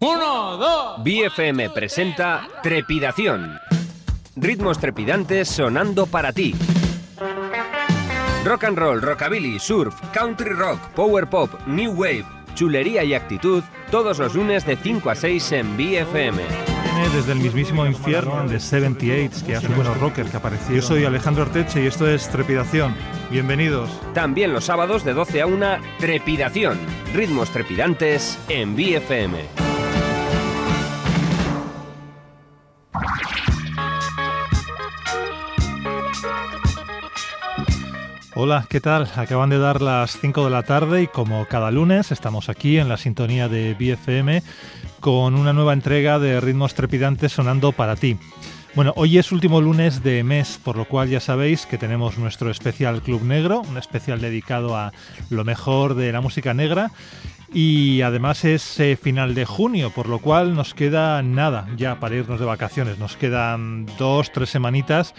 Uno, dos. BFM presenta Trepidación. Ritmos trepidantes sonando para ti. Rock and roll, rockabilly, surf, country rock, power pop, new wave, chulería y actitud, todos los lunes de 5 a 6 en BFM. Viene desde el mismísimo infierno de 78, que hace buenos rockers que apareció. Yo soy Alejandro Orteche y esto es Trepidación. Bienvenidos. También los sábados de 12 a 1, Trepidación. Ritmos trepidantes en BFM. Hola, ¿qué tal? Acaban de dar las 5 de la tarde y como cada lunes estamos aquí en la sintonía de BFM con una nueva entrega de ritmos trepidantes sonando para ti. Bueno, hoy es último lunes de mes, por lo cual ya sabéis que tenemos nuestro especial Club Negro, un especial dedicado a lo mejor de la música negra y además es eh, final de junio, por lo cual nos queda nada ya para irnos de vacaciones. Nos quedan dos, tres semanitas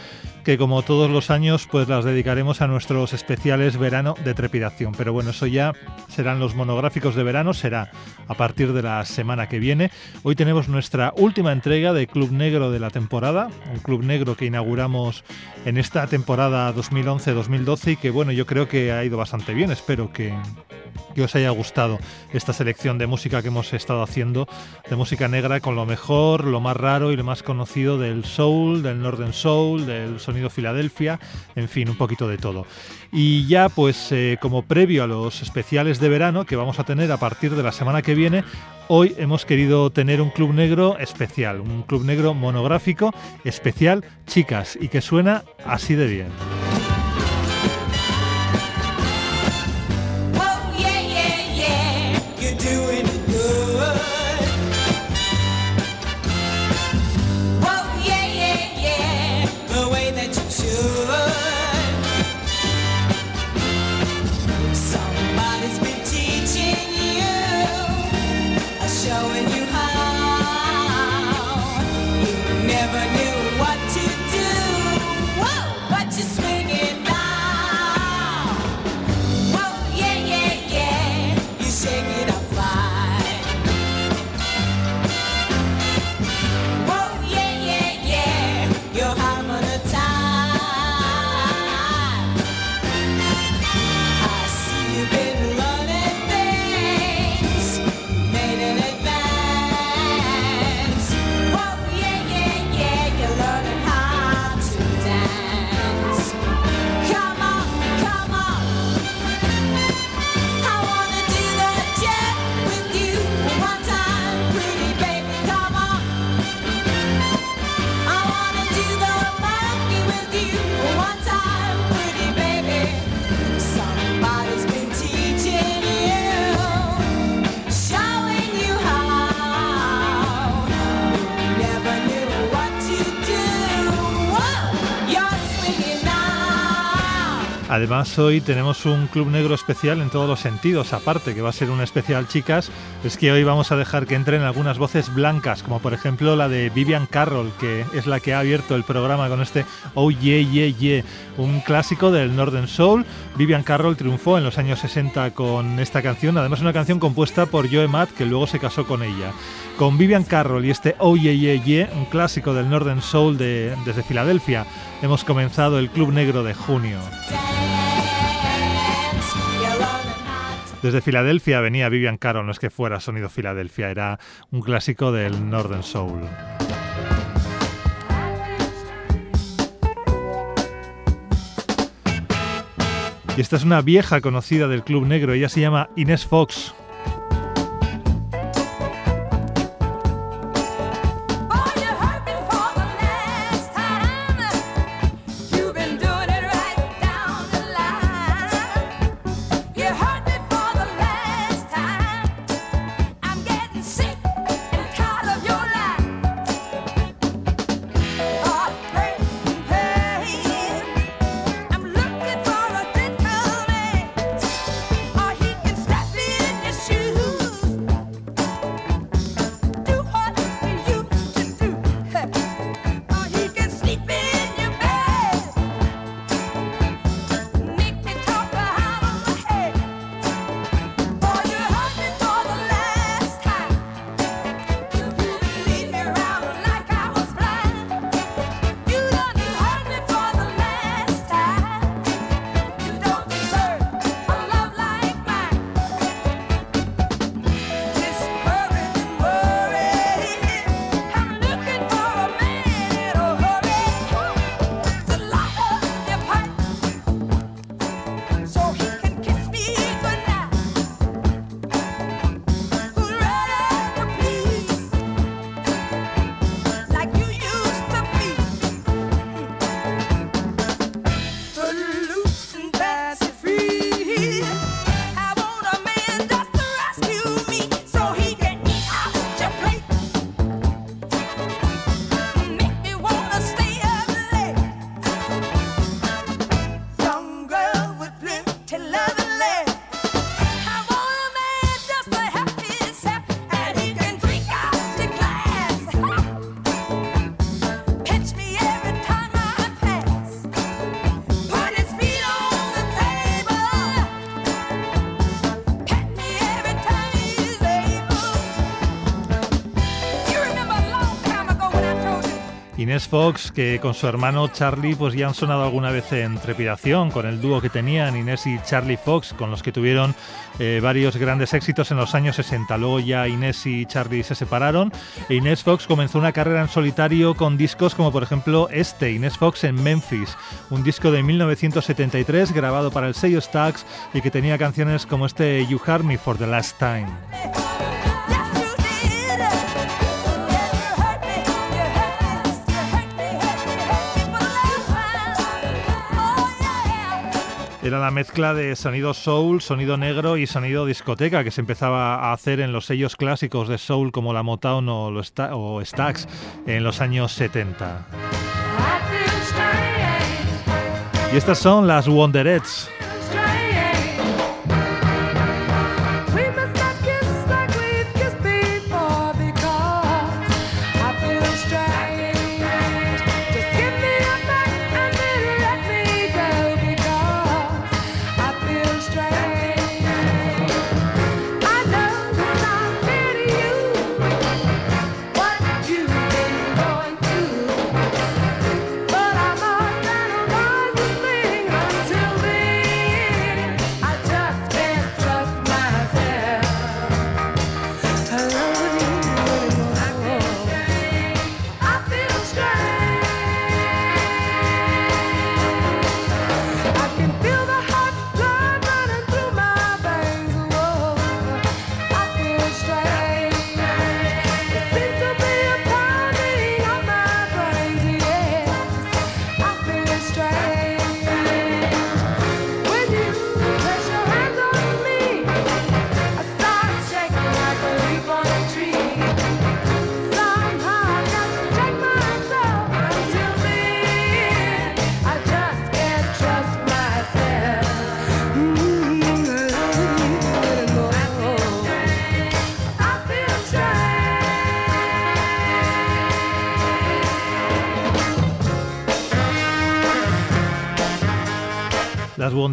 que como todos los años pues las dedicaremos a nuestros especiales verano de trepidación. Pero bueno, eso ya serán los monográficos de verano, será a partir de la semana que viene. Hoy tenemos nuestra última entrega de Club Negro de la temporada, un Club Negro que inauguramos en esta temporada 2011-2012 y que bueno, yo creo que ha ido bastante bien, espero que, que os haya gustado esta selección de música que hemos estado haciendo, de música negra con lo mejor, lo más raro y lo más conocido del soul, del northern soul, del sonido Filadelfia, en fin, un poquito de todo. Y ya pues eh, como previo a los especiales de verano que vamos a tener a partir de la semana que viene, hoy hemos querido tener un club negro especial, un club negro monográfico especial, chicas, y que suena así de bien. Hoy tenemos un club negro especial en todos los sentidos, aparte que va a ser un especial chicas, es que hoy vamos a dejar que entren algunas voces blancas, como por ejemplo la de Vivian Carroll, que es la que ha abierto el programa con este Oh Yeah Yeah Yeah, un clásico del Northern Soul. Vivian Carroll triunfó en los años 60 con esta canción, además una canción compuesta por Joe Matt, que luego se casó con ella. Con Vivian Carroll y este Oh Yeah Yeah Yeah, un clásico del Northern Soul de, desde Filadelfia, hemos comenzado el Club Negro de junio. Desde Filadelfia venía Vivian Carroll, no es que fuera sonido Filadelfia, era un clásico del Northern Soul. Y esta es una vieja conocida del Club Negro, ella se llama Inés Fox. Fox, que con su hermano Charlie pues ya han sonado alguna vez en trepidación, con el dúo que tenían Inés y Charlie Fox, con los que tuvieron eh, varios grandes éxitos en los años 60. Luego ya Inés y Charlie se separaron e Inés Fox comenzó una carrera en solitario con discos como por ejemplo este, Inés Fox en Memphis, un disco de 1973 grabado para el sello Stax y que tenía canciones como este You Heard Me for the Last Time. Era la mezcla de sonido soul, sonido negro y sonido discoteca que se empezaba a hacer en los sellos clásicos de soul como la Motown o, los Stax en los años 70. Y estas son las Wonderettes.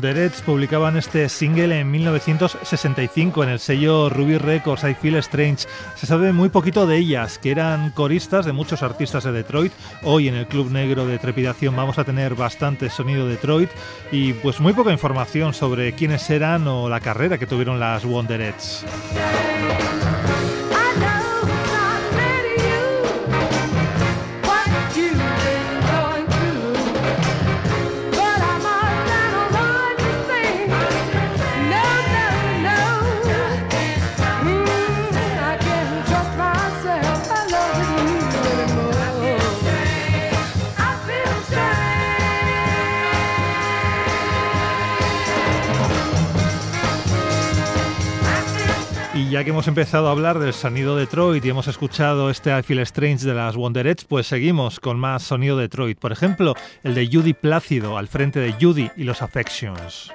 Wonderettes publicaban este single en 1965 en el sello Ruby Records, I Feel Strange. Se sabe muy poquito de ellas, que eran coristas de muchos artistas de Detroit. Hoy en el Club Negro de Trepidación vamos a tener bastante sonido Detroit y pues muy poca información sobre quiénes eran o la carrera que tuvieron las Wonderettes. Ya que hemos empezado a hablar del sonido Detroit y hemos escuchado este I Feel Strange de las Wonderettes, pues seguimos con más sonido Detroit. Por ejemplo, el de Judy Plácido al frente de Judy y los Affections.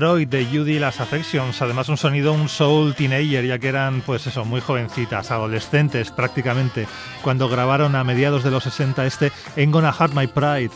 De Judy Las Affections, además un sonido un soul teenager, ya que eran pues eso, muy jovencitas, adolescentes prácticamente, cuando grabaron a mediados de los 60 este En Gonna Hurt My Pride.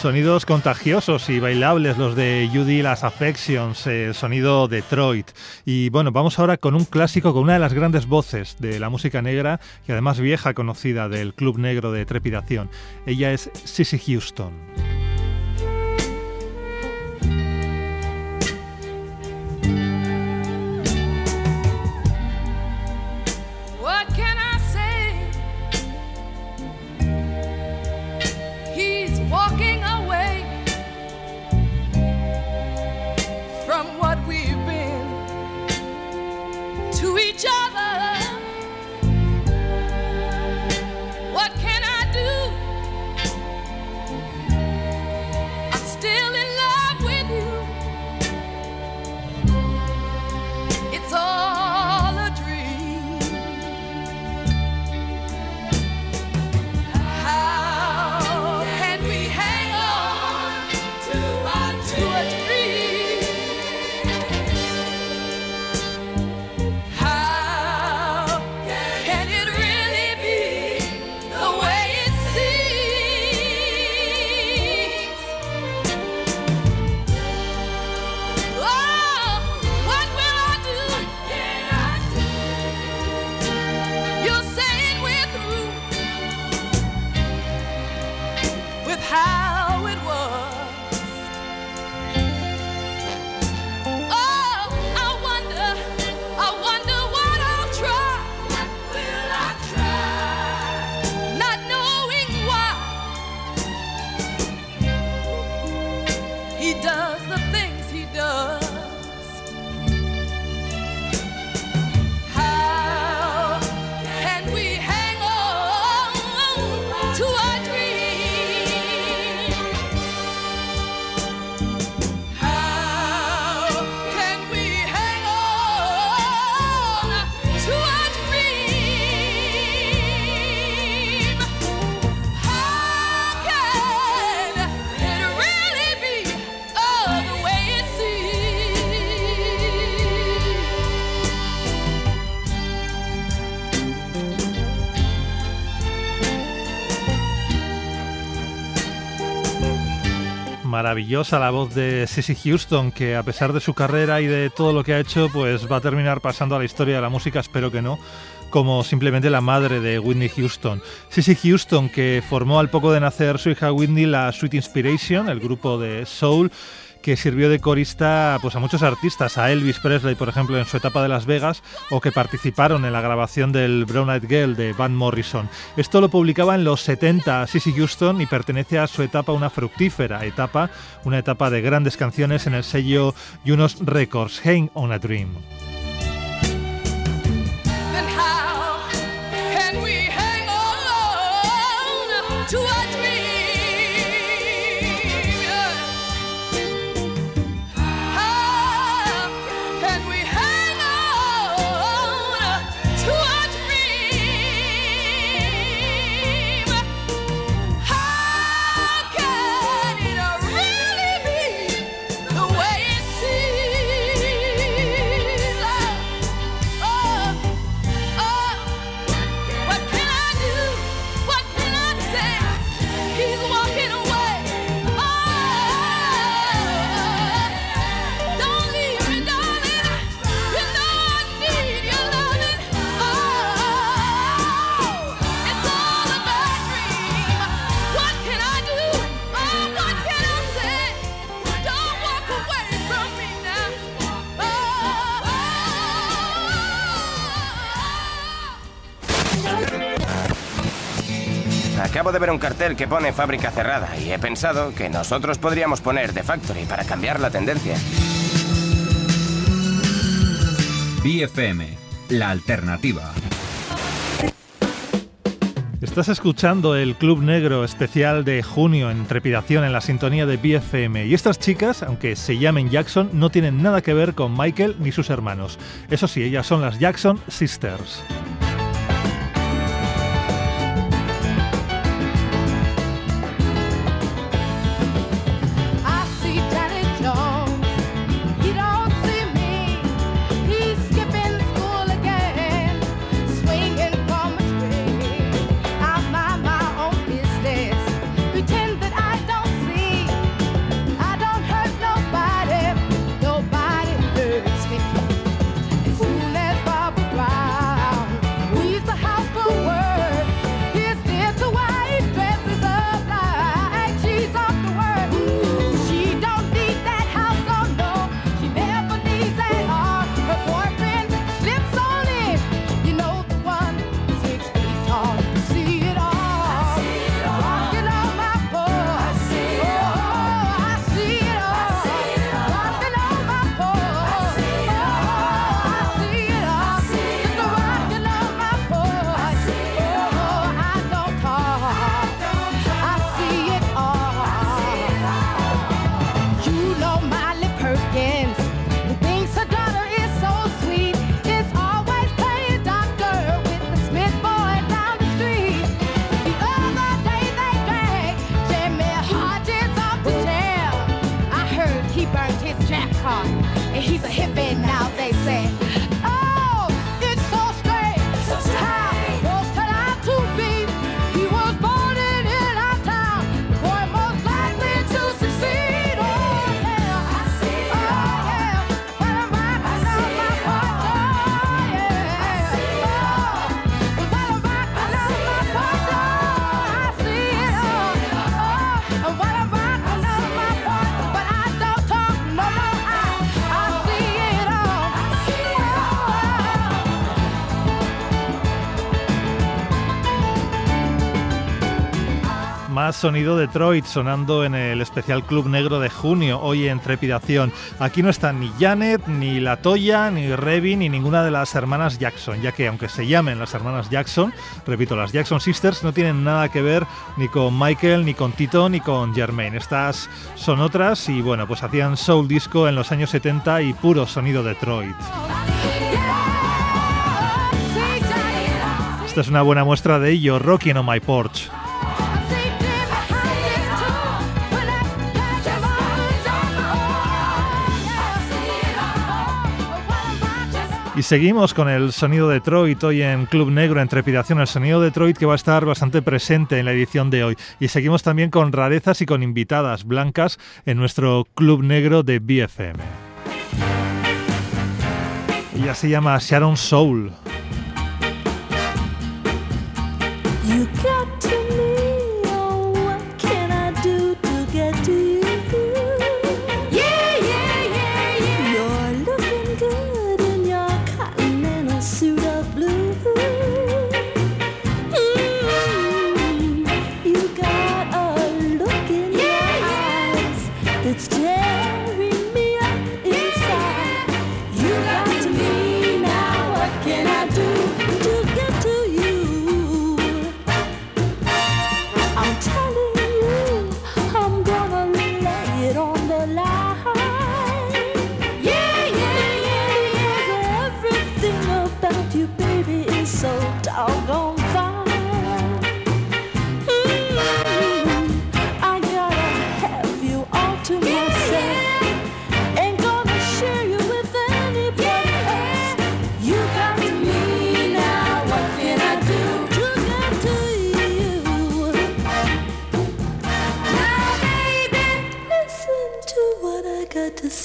Sonidos contagiosos y bailables los de Judy Las Affections, el sonido Detroit. Y bueno, vamos ahora con un clásico, con una de las grandes voces de la música negra y además vieja conocida del Club Negro de Trepidación. Ella es Sissy Houston. Maravillosa la voz de Sissy Houston, que a pesar de su carrera y de todo lo que ha hecho, pues va a terminar pasando a la historia de la música, espero que no, como simplemente la madre de Whitney Houston. Sissy Houston, que formó al poco de nacer su hija Whitney la Sweet Inspiration, el grupo de soul, que sirvió de corista pues, a muchos artistas, a Elvis Presley, por ejemplo, en su etapa de Las Vegas, o que participaron en la grabación del Brown Eyed Girl de Van Morrison. Esto lo publicaba en los 70 Sissy Houston y pertenece a su etapa, una fructífera etapa, una etapa de grandes canciones en el sello Junos Records, Hang on a Dream. Ver un cartel que pone fábrica cerrada y he pensado que nosotros podríamos poner The Factory para cambiar la tendencia. BFM, la alternativa. Estás escuchando el Club Negro especial de junio en Trepidación en la sintonía de BFM. Y estas chicas, aunque se llamen Jackson, no tienen nada que ver con Michael ni sus hermanos. Eso sí, ellas son las Jackson Sisters. Sonido Detroit sonando en el especial Club Negro de junio, hoy en Trepidación. Aquí no están ni Janet, ni La Toya, ni Revy, ni ninguna de las hermanas Jackson, ya que aunque se llamen las hermanas Jackson, repito, las Jackson Sisters no tienen nada que ver ni con Michael, ni con Tito, ni con Jermaine. Estas son otras y bueno, pues hacían soul disco en los años 70 y puro sonido Detroit. Esta es una buena muestra de ello, Rocking on My Porch. Y seguimos con el sonido Detroit hoy en Club Negro en Trepidación, el sonido Detroit que va a estar bastante presente en la edición de hoy. Y seguimos también con rarezas y con invitadas blancas en nuestro Club Negro de BFM. Ella se llama Sharon Soul.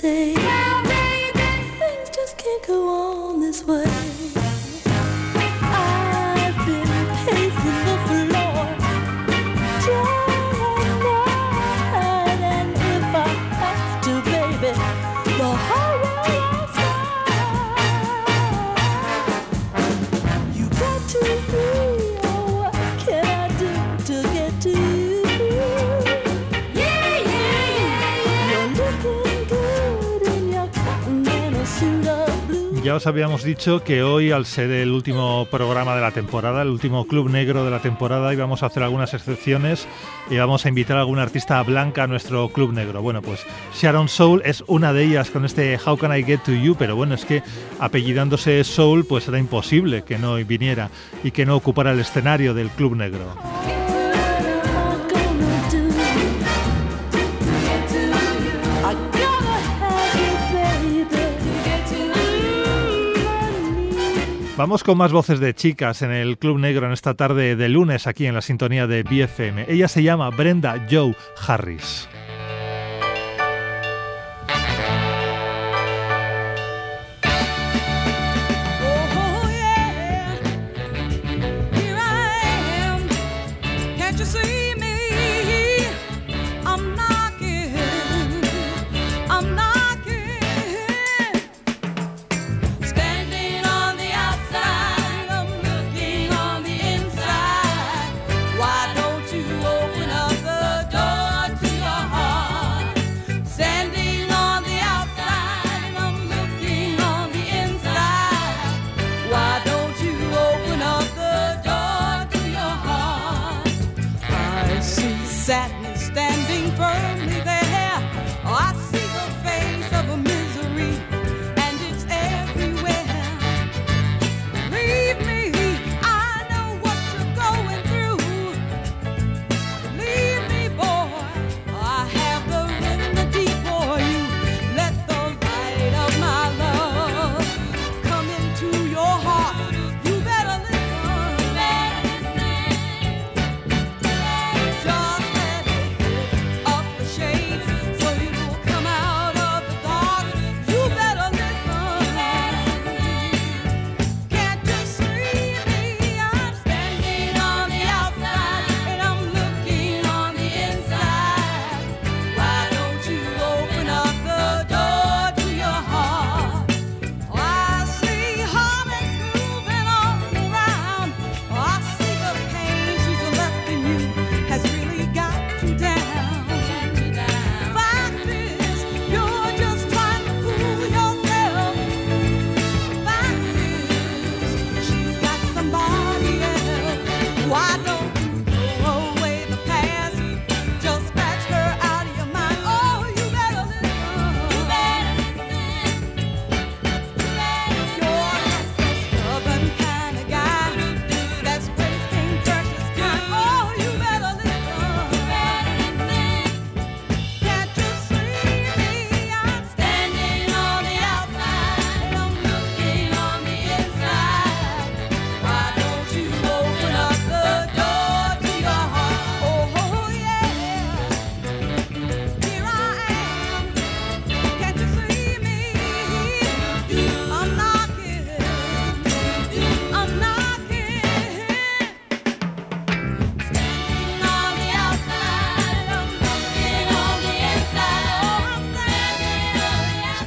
say habíamos dicho que hoy, al ser el último programa de la temporada, el último club negro de la temporada, íbamos a hacer algunas excepciones y vamos a invitar a algún artista blanca a nuestro club negro. Bueno, pues Sharon Soul es una de ellas con este How Can I Get to You, pero bueno, es que apellidándose Soul, pues era imposible que no viniera y que no ocupara el escenario del club negro. Vamos con más voces de chicas en el Club Negro en esta tarde de lunes aquí en la sintonía de BFM. Ella se llama Brenda Joe Harris.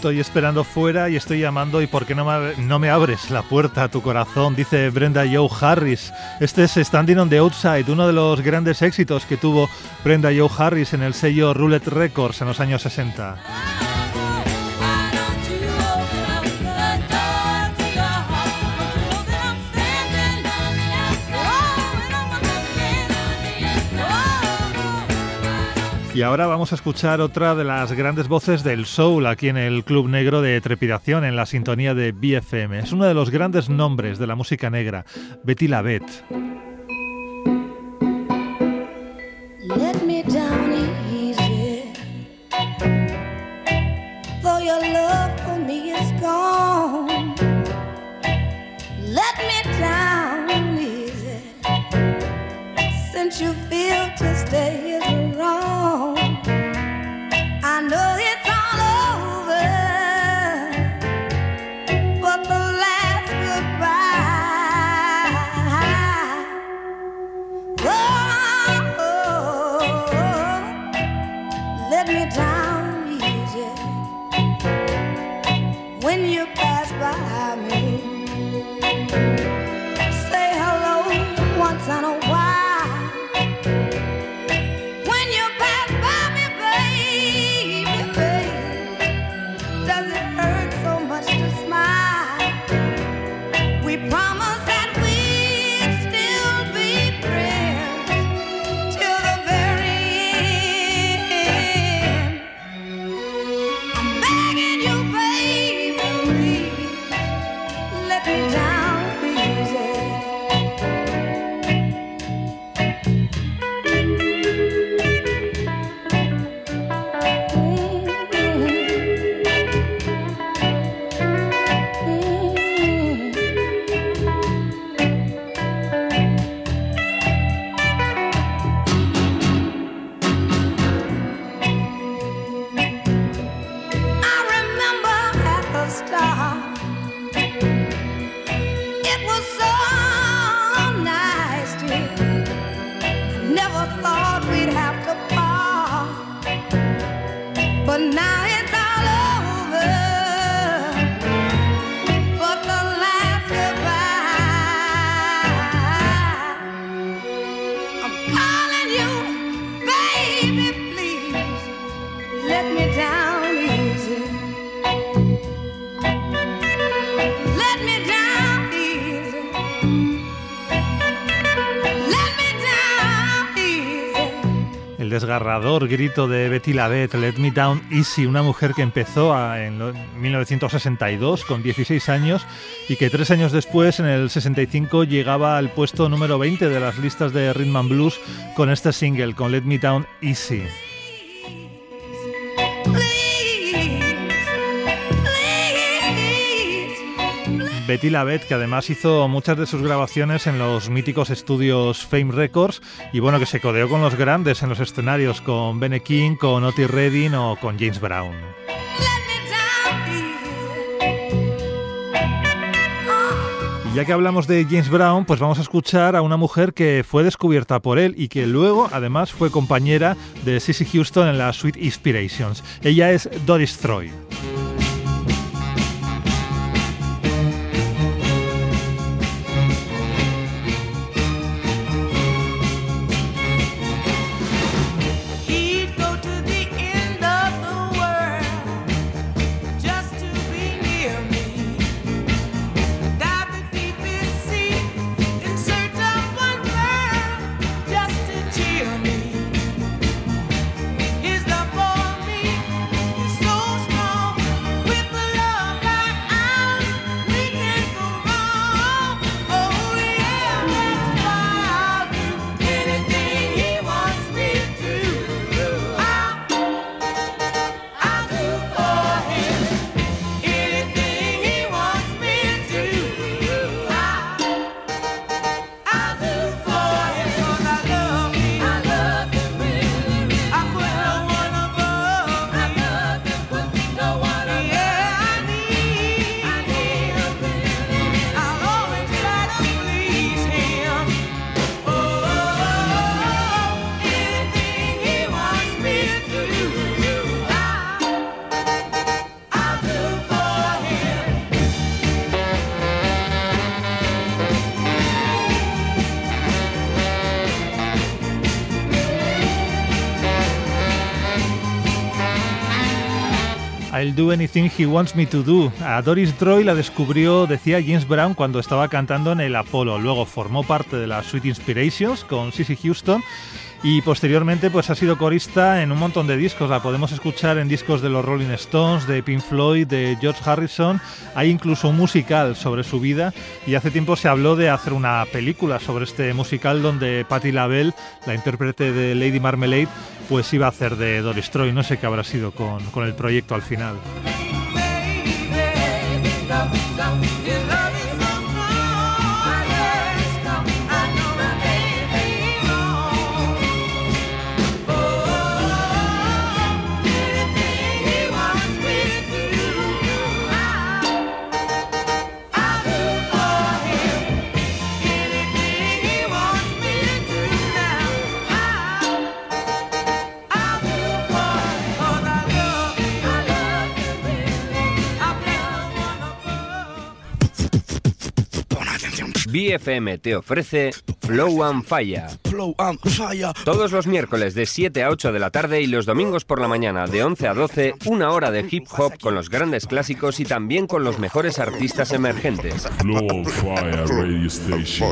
Estoy esperando fuera y estoy llamando y ¿por qué no me, no me abres la puerta a tu corazón? Dice Brenda Joe Harris. Este es Standing on the Outside, uno de los grandes éxitos que tuvo Brenda Joe Harris en el sello Roulette Records en los años 60. Y ahora vamos a escuchar otra de las grandes voces del soul aquí en el Club Negro de Trepidación, en la sintonía de BFM. Es uno de los grandes nombres de la música negra, Betty Lavette. you feel to stay grito de Betty Lavette, Let Me Down Easy, una mujer que empezó en 1962 con 16 años y que tres años después, en el 65, llegaba al puesto número 20 de las listas de Rhythm and Blues con este single, con Let Me Down Easy. Betty Lavette, que además hizo muchas de sus grabaciones en los míticos estudios Fame Records y bueno, que se codeó con los grandes en los escenarios, con Bene King, con Otis Redding o con James Brown. Y ya que hablamos de James Brown, pues vamos a escuchar a una mujer que fue descubierta por él y que luego además fue compañera de Sissy Houston en la Sweet Inspirations. Ella es Doris Troy. I'll do anything he wants me to do. A Doris Troy la descubrió, decía James Brown, cuando estaba cantando en el Apollo. Luego formó parte de la Sweet Inspirations con Sissy Houston y posteriormente pues ha sido corista en un montón de discos. La podemos escuchar en discos de los Rolling Stones, de Pink Floyd, de George Harrison. Hay incluso un musical sobre su vida y hace tiempo se habló de hacer una película sobre este musical donde Patti LaBelle, la intérprete de Lady Marmalade, pues iba a hacer de Doris Troy. No sé qué habrá sido con, con el proyecto al final. BFM te ofrece Flow and Fire. Todos los miércoles de 7 a 8 de la tarde y los domingos por la mañana de 11 a 12, una hora de hip hop con los grandes clásicos y también con los mejores artistas emergentes.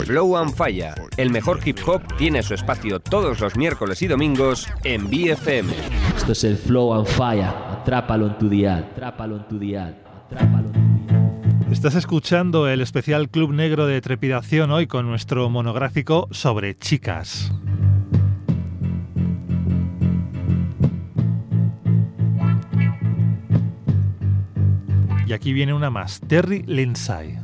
Flow and Fire, el mejor hip hop, tiene su espacio todos los miércoles y domingos en BFM. Esto es el Flow and Fire. Atrápalo en tu dial, atrápalo en tu dial, atrápalo en tu dial. Estás escuchando el especial Club Negro de Trepidación hoy con nuestro monográfico sobre chicas. Y aquí viene una más, Terry Lindsay.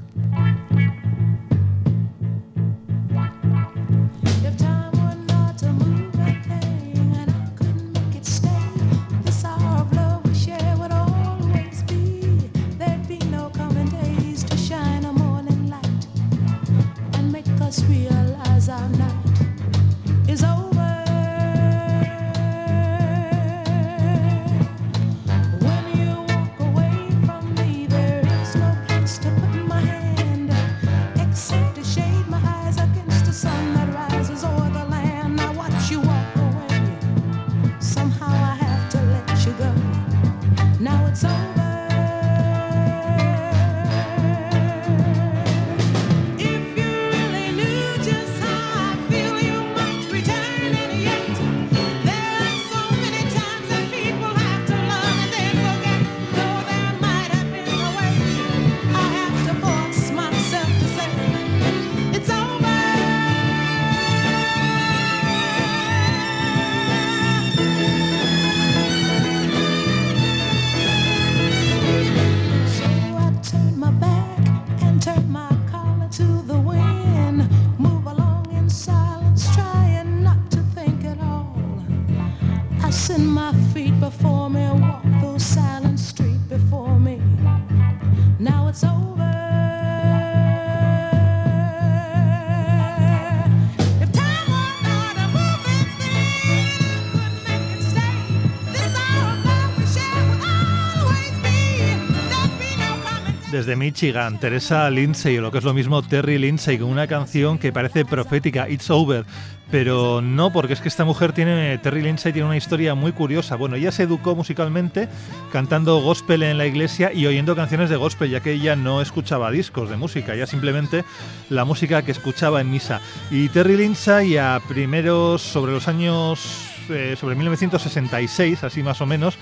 Desde Michigan, Teresa Lindsay, o lo que es lo mismo Terry Lindsay, con una canción que parece profética, It's Over. Pero no, porque es que esta mujer tiene, Terry Lindsay tiene una historia muy curiosa. Bueno, ella se educó musicalmente cantando gospel en la iglesia y oyendo canciones de gospel, ya que ella no escuchaba discos de música, ella simplemente la música que escuchaba en misa. Y Terry Lindsay a primeros, sobre los años, eh, sobre 1966, así más o menos,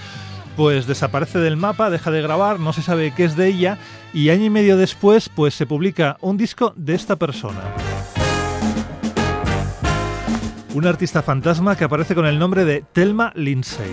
pues desaparece del mapa, deja de grabar, no se sabe qué es de ella y año y medio después pues se publica un disco de esta persona. Un artista fantasma que aparece con el nombre de Thelma Lindsay.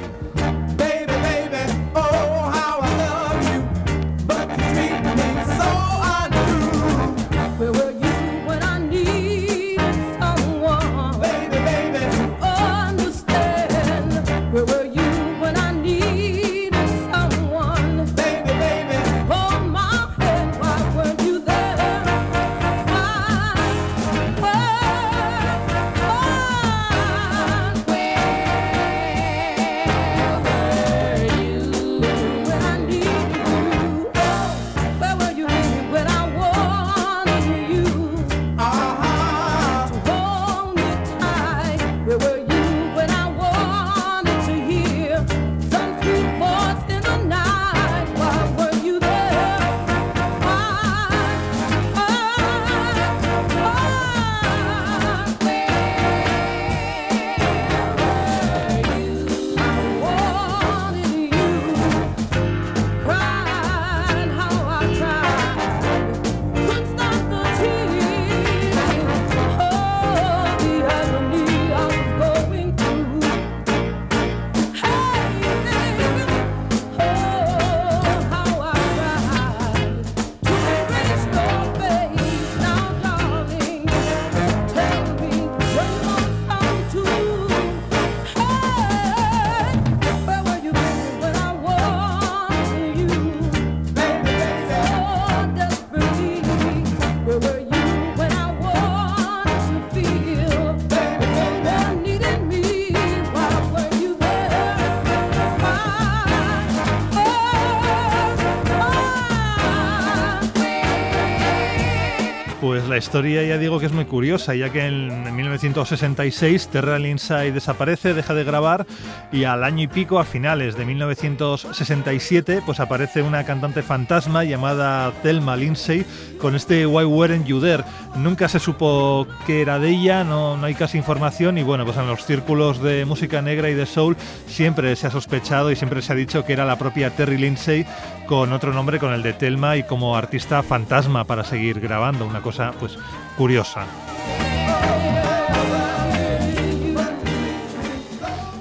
La historia ya digo que es muy curiosa, ya que en 1966 Terra Lindsay desaparece, deja de grabar y al año y pico, a finales de 1967, pues aparece una cantante fantasma llamada Thelma Lindsay con este Why Weren't You There. Nunca se supo qué era de ella, no, no hay casi información y bueno, pues en los círculos de música negra y de soul siempre se ha sospechado y siempre se ha dicho que era la propia Terry Lindsay con otro nombre, con el de Thelma y como artista fantasma para seguir grabando, una cosa pues curiosa.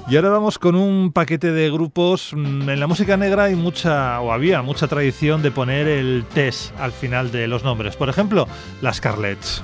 Y ahora vamos con un paquete de grupos. Mm, en la música negra hay mucha, o había mucha tradición de poner el test al final de los nombres. Por ejemplo, las Carlets.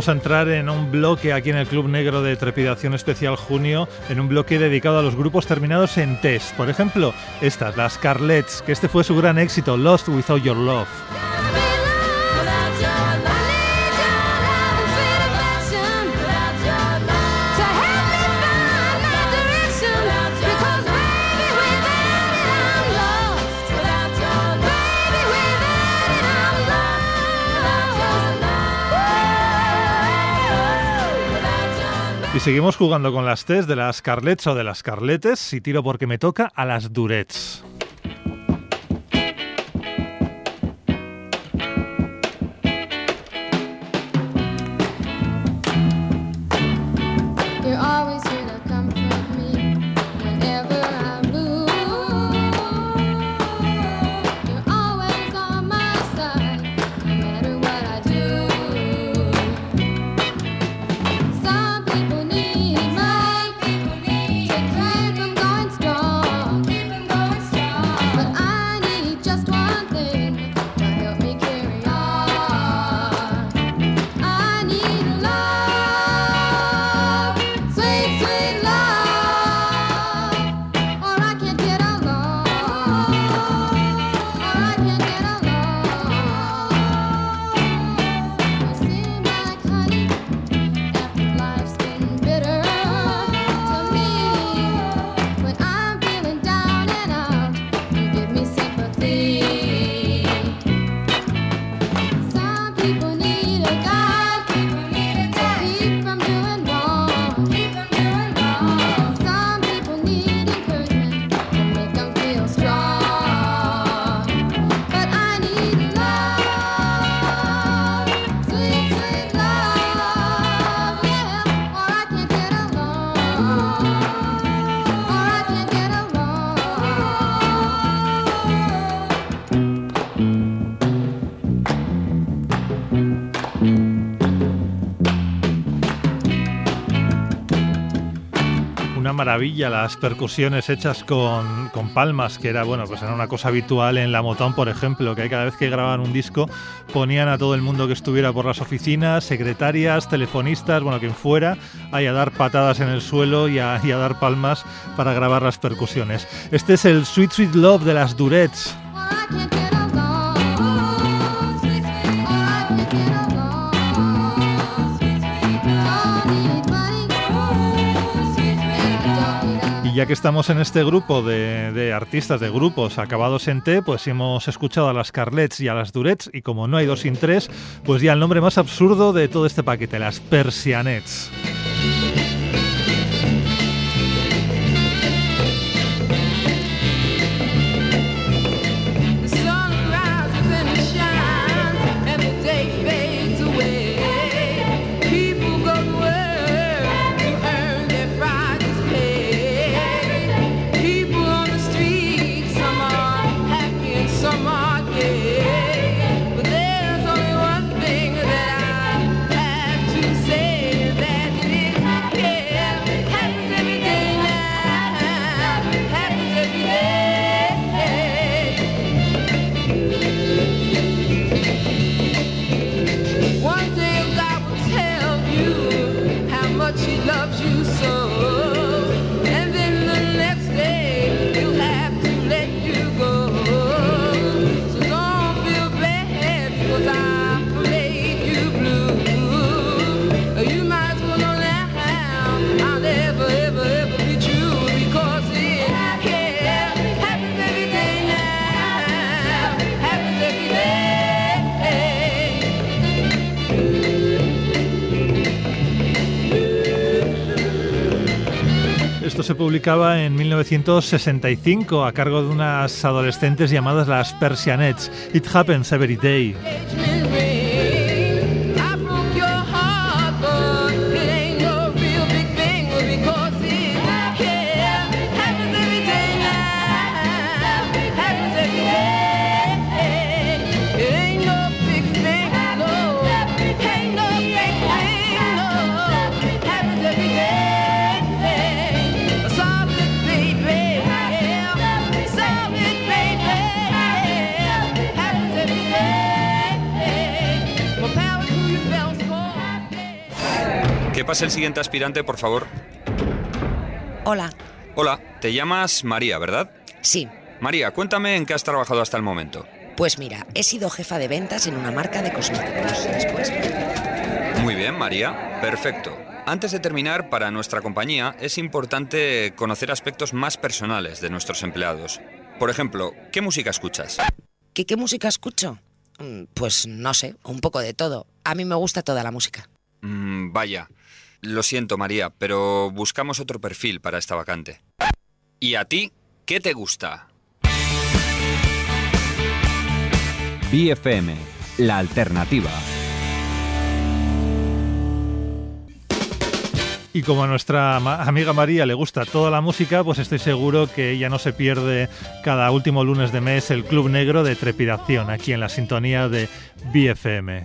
Vamos a entrar en un bloque aquí en el Club Negro de Trepidación Especial Junio, en un bloque dedicado a los grupos terminados en test. Por ejemplo, estas, las Carlets, que este fue su gran éxito, Lost Without Your Love. Y seguimos jugando con las T's de las Carlets o de las Carletes y tiro porque me toca a las Durets. Maravilla las percusiones hechas con, con, palmas, que era bueno, pues era una cosa habitual en la Motown, por ejemplo, que cada vez que grababan un disco ponían a todo el mundo que estuviera por las oficinas, secretarias, telefonistas, bueno, quien fuera, ahí a dar patadas en el suelo y a, dar palmas para grabar las percusiones. Este es el Sweet Sweet Love de las Durettes. Ya que estamos en este grupo de, artistas, de grupos acabados en T, pues hemos escuchado a las Carlets y a las Durets, y como no hay dos sin tres, pues ya el nombre más absurdo de todo este paquete, las Persianets. Se publicaba en 1965 a cargo de unas adolescentes llamadas las Persianettes. It happens every day. Pase el siguiente aspirante, por favor. Hola. Hola, te llamas María, ¿verdad? Sí. María, cuéntame en qué has trabajado hasta el momento. Pues mira, he sido jefa de ventas en una marca de cosméticos. Después. Muy bien, María. Perfecto. Antes de terminar, para nuestra compañía es importante conocer aspectos más personales de nuestros empleados. Por ejemplo, ¿qué música escuchas? ¿Qué, qué música escucho? Mm, Pues no sé, un poco de todo. A mí me gusta toda la música. Mm, vaya. Lo siento, María, pero buscamos otro perfil para esta vacante. ¿Y a ti? ¿Qué te gusta? BFM, la alternativa. Y como a nuestra ma- amiga María le gusta toda la música, pues estoy seguro que ella no se pierde cada último lunes de mes el Club Negro de Trepidación, aquí en la sintonía de BFM.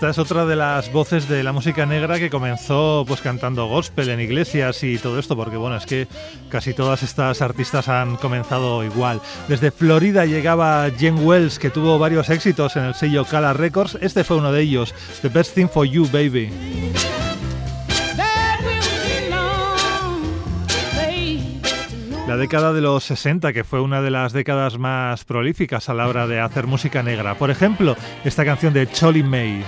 Esta es otra de las voces de la música negra que comenzó pues cantando gospel en iglesias y todo esto, porque bueno, es que casi todas estas artistas han comenzado igual. Desde Florida llegaba Jen Wells, que tuvo varios éxitos en el sello Cala Records. Este fue uno de ellos, The Best Thing for You, Baby. La década de los 60, que fue una de las décadas más prolíficas a la hora de hacer música negra. Por ejemplo, esta canción de Cholly May.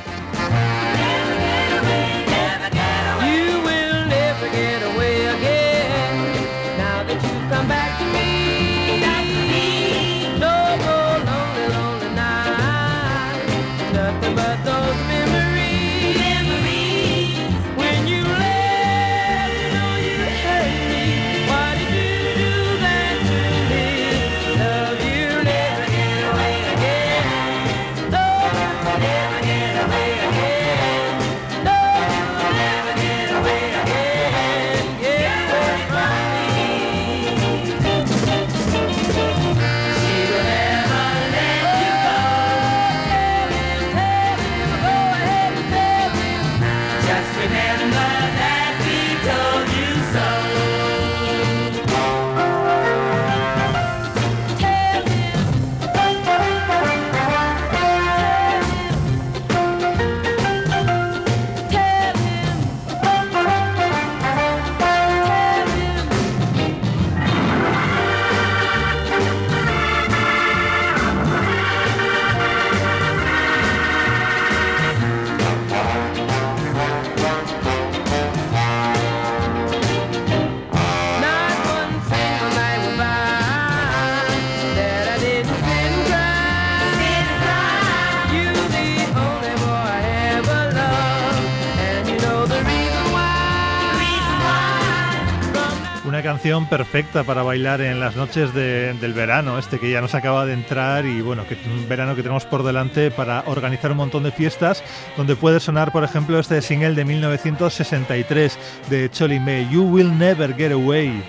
Perfecta para bailar en las noches de- del verano, este que ya nos acaba de entrar y bueno, que un verano que tenemos por delante para organizar un montón de fiestas, donde puede sonar, por ejemplo, este single de 1963 de Cholly May, You Will Never Get Away.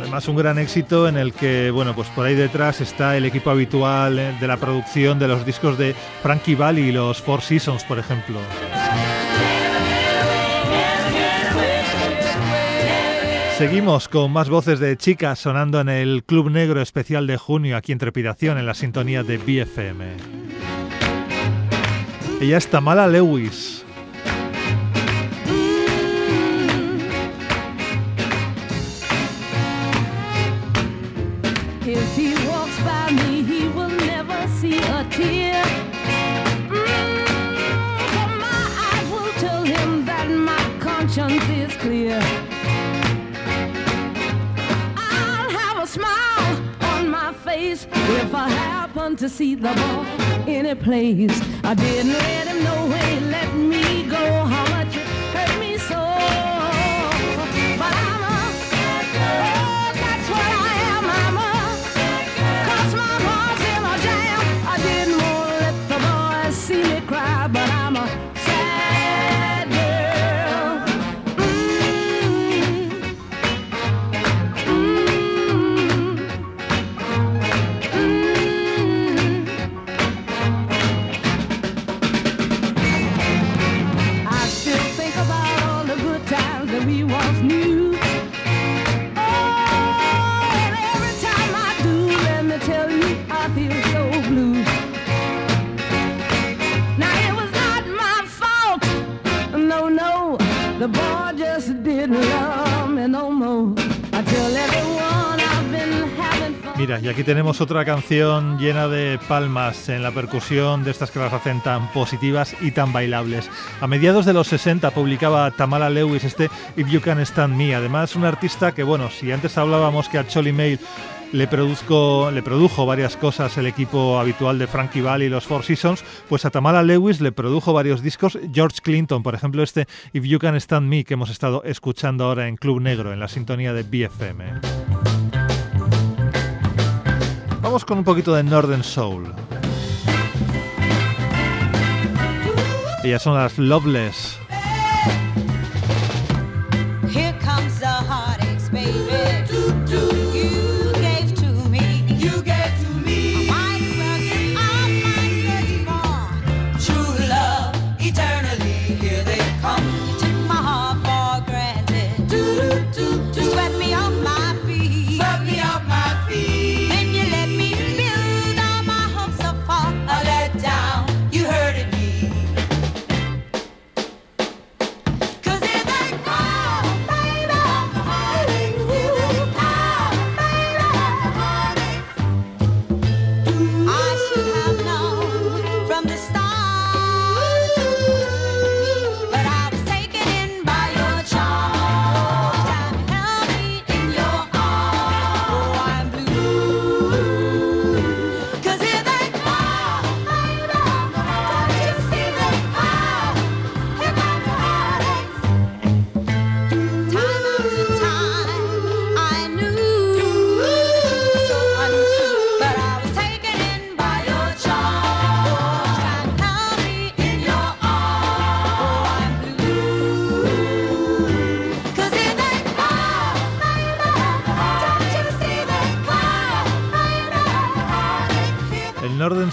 Además, un gran éxito en el que, bueno, pues por ahí detrás está el equipo habitual eh, de la producción de los discos de Frankie Valli y los Four Seasons, por ejemplo. Seguimos con más voces de chicas sonando en el Club Negro especial de junio aquí en Trepidación en la sintonía de BFM. Ella es Tamala Lewis. Face if I happen to see the boy in a place. I didn't let him know he let me go how Y aquí tenemos otra canción llena de palmas en la percusión, de estas que las hacen tan positivas y tan bailables. A mediados de los 60 publicaba Tamala Lewis este If You Can Stand Me. Además, un artista que, bueno, si antes hablábamos que a Cholly Mail le, le produjo varias cosas el equipo habitual de Frankie Valli y los Four Seasons, pues a Tamala Lewis le produjo varios discos George Clinton, por ejemplo este If You Can Stand Me que hemos estado escuchando ahora en Club Negro, en la sintonía de BFM. Vamos con un poquito de Northern Soul. Ellas son las Loveless.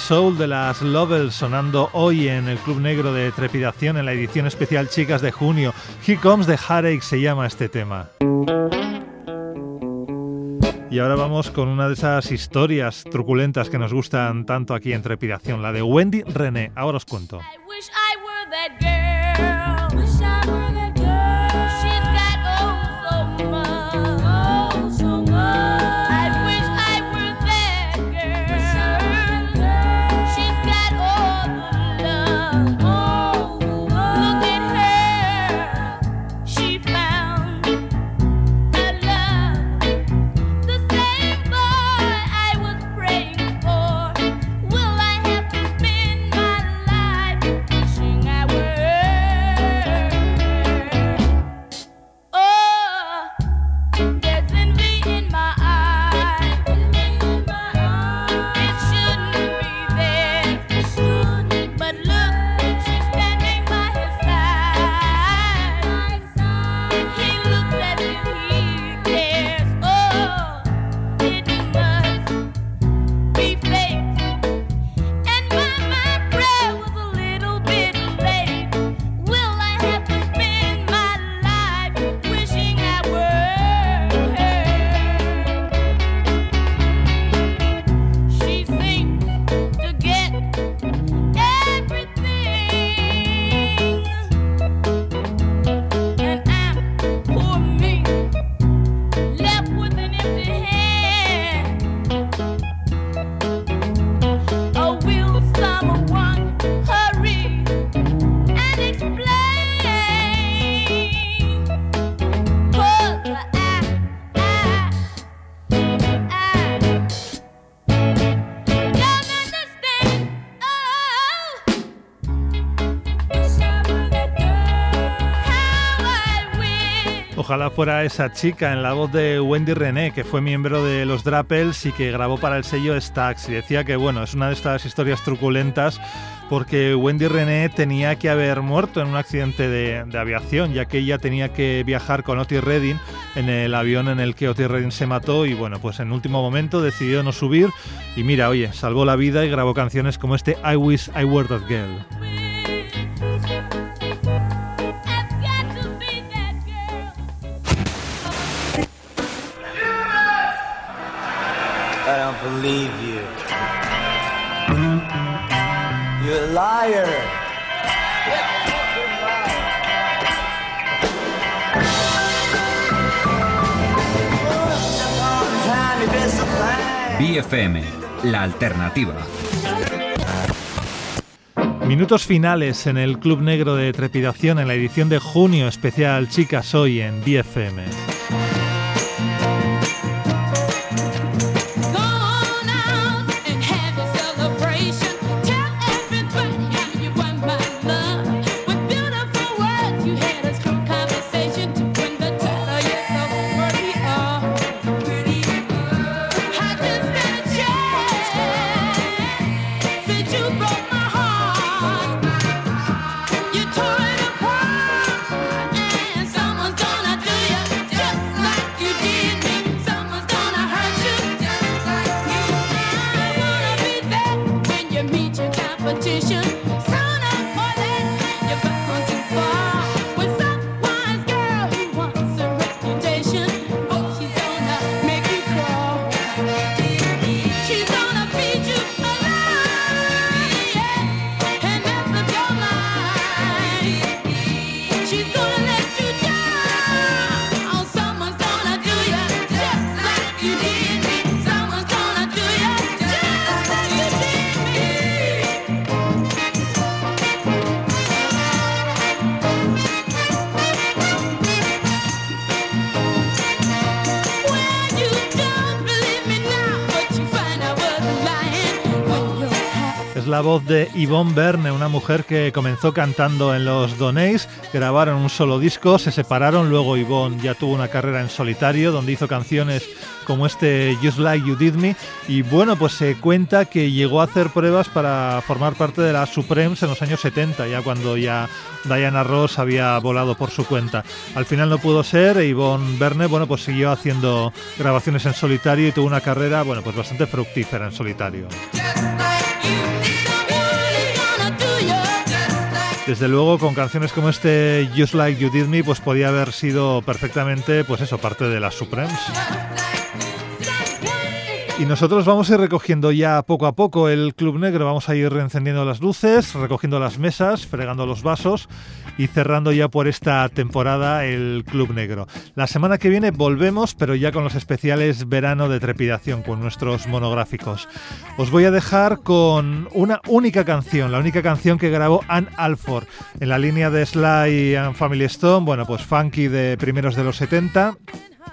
Soul de las Lovels sonando hoy en el Club Negro de Trepidación en la edición especial Chicas de junio. Here Comes the Heartache se llama este tema. Y ahora vamos con una de esas historias truculentas que nos gustan tanto aquí en Trepidación, la de Wendy René. Ahora os cuento. Fuera esa chica en la voz de Wendy René, que fue miembro de los Drapels y que grabó para el sello Stax. Y decía que, bueno, es una de estas historias truculentas porque Wendy René tenía que haber muerto en un accidente de, de aviación, ya que ella tenía que viajar con Otis Redding en el avión en el que Otis Redding se mató y, bueno, pues en último momento decidió no subir y mira, oye, salvó la vida y grabó canciones como este I Wish I Were That Girl. Believe you. You're a liar. BFM, la alternativa. Minutos finales en el Club Negro de Trepidación en la edición de junio especial Chicas Hoy en BFM. Yvonne Verne, una mujer que comenzó cantando en los Donays, grabaron un solo disco, se separaron, luego Yvonne ya tuvo una carrera en solitario donde hizo canciones como este Just Like You Did Me y bueno, pues se cuenta que llegó a hacer pruebas para formar parte de la Supremes en los años 70, ya cuando ya Diana Ross había volado por su cuenta. Al final no pudo ser e Yvonne Verne, bueno, pues siguió haciendo grabaciones en solitario y tuvo una carrera, bueno, pues bastante fructífera en solitario. Desde luego, con canciones como este Just Like You Did Me, pues podía haber sido perfectamente, pues eso, parte de las Supremes. Y nosotros vamos a ir recogiendo ya poco a poco el Club Negro, vamos a ir encendiendo las luces, recogiendo las mesas, fregando los vasos y cerrando ya por esta temporada el Club Negro. La semana que viene volvemos, pero ya con los especiales verano de trepidación, con nuestros monográficos. Os voy a dejar con una única canción, la única canción que grabó Ann Alford en la línea de Sly and Family Stone, bueno, pues funky de primeros de los 70.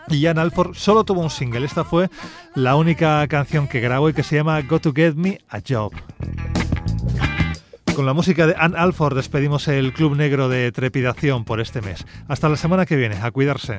Y Alford solo tuvo un single, esta fue la única canción que grabó y que se llama Go to Get Me a Job. Con la música de Ann Alford despedimos el Club Negro de Trepidación por este mes. Hasta la semana que viene, a cuidarse.